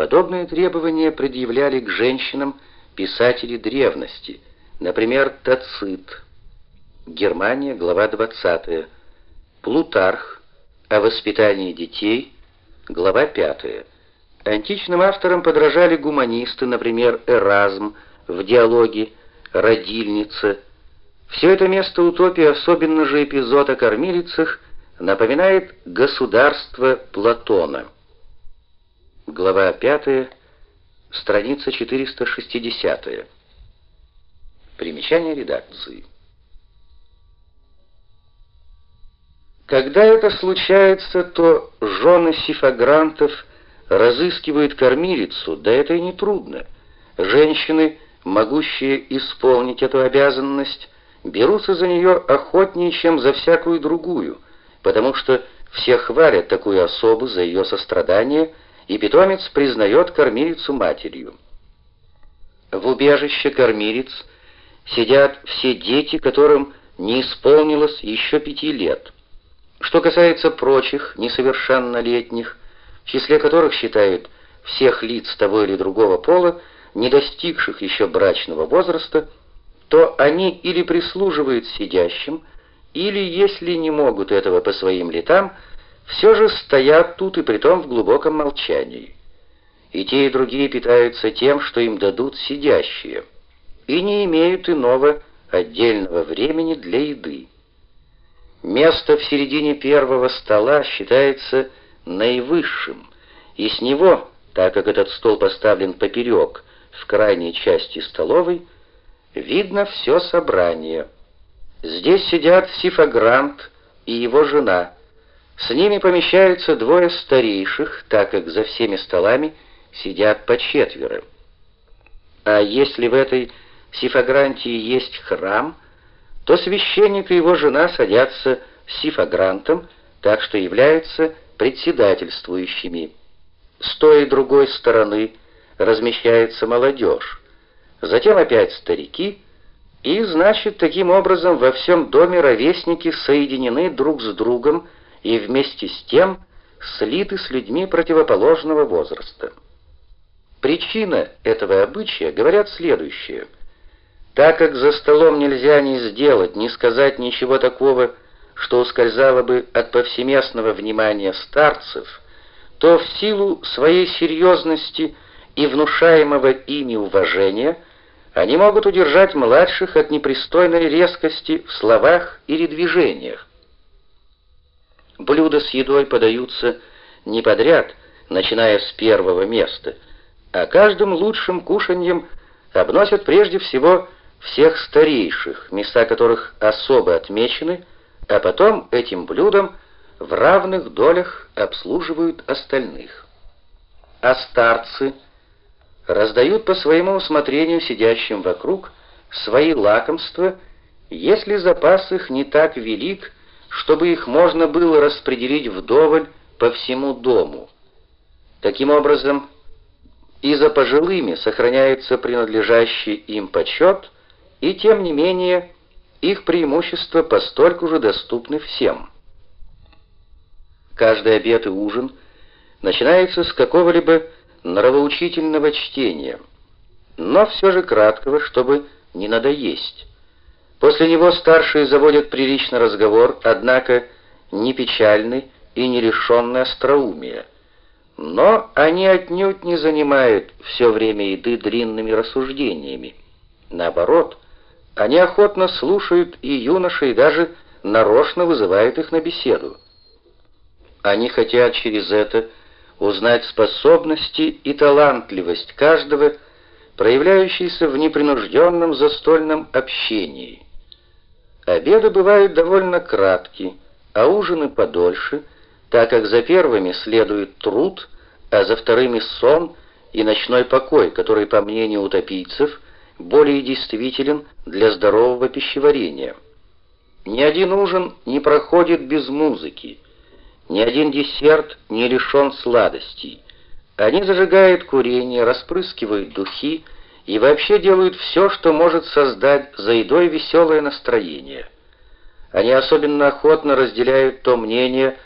Подобные требования предъявляли к женщинам писатели древности, например, Тацит, Германия, глава 20, Плутарх о воспитании детей, глава 5. Античным авторам подражали гуманисты, например, Эразм в диалоге «Родильница». Все это место утопии, особенно же эпизод о кормилицах, напоминает государство Платона. Глава 5, страница 460. Примечание редакции. Когда это случается, то жены сифагрантов разыскивают кормилицу, да это и не трудно. Женщины, могущие исполнить эту обязанность, берутся за нее охотнее, чем за всякую другую, потому что все хвалят такую особу за ее сострадание, и питомец признает кормилицу матерью. В убежище кормилиц сидят все дети, которым не исполнилось еще пяти лет. Что касается прочих несовершеннолетних, в числе которых считают всех лиц того или другого пола, не достигших еще брачного возраста, то они или прислуживают сидящим, или, если не могут этого по своим летам, все же стоят тут и притом в глубоком молчании. И те, и другие питаются тем, что им дадут сидящие, и не имеют иного отдельного времени для еды. Место в середине первого стола считается наивысшим, и с него, так как этот стол поставлен поперек, в крайней части столовой, видно все собрание. Здесь сидят Сифагрант и его жена. С ними помещаются двое старейших, так как за всеми столами сидят по четверо. А если в этой Сифагрантии есть храм — то священник и его жена садятся сифагрантом, так что являются председательствующими. С той и другой стороны размещается молодежь, затем опять старики, и, значит, таким образом во всем доме ровесники соединены друг с другом и вместе с тем слиты с людьми противоположного возраста. Причина этого обычая, говорят, следующее – так как за столом нельзя ни сделать, ни сказать ничего такого, что ускользало бы от повсеместного внимания старцев, то в силу своей серьезности и внушаемого ими уважения они могут удержать младших от непристойной резкости в словах или движениях. Блюда с едой подаются не подряд, начиная с первого места, а каждым лучшим кушаньем обносят прежде всего всех старейших, места которых особо отмечены, а потом этим блюдом в равных долях обслуживают остальных. А старцы раздают по своему усмотрению сидящим вокруг свои лакомства, если запас их не так велик, чтобы их можно было распределить вдоволь по всему дому. Таким образом, и за пожилыми сохраняется принадлежащий им почет – и тем не менее их преимущества постольку же доступны всем. Каждый обед и ужин начинается с какого-либо нравоучительного чтения, но все же краткого, чтобы не надоесть. После него старшие заводят приличный разговор, однако не печальный и не лишенный остроумия. Но они отнюдь не занимают все время еды длинными рассуждениями. Наоборот, они охотно слушают и юношей, и даже нарочно вызывают их на беседу. Они хотят через это узнать способности и талантливость каждого, проявляющиеся в непринужденном застольном общении. Обеды бывают довольно краткие, а ужины подольше, так как за первыми следует труд, а за вторыми сон и ночной покой, который, по мнению утопийцев, более действителен для здорового пищеварения. Ни один ужин не проходит без музыки, ни один десерт не лишен сладостей. Они зажигают курение, распрыскивают духи и вообще делают все, что может создать за едой веселое настроение. Они особенно охотно разделяют то мнение,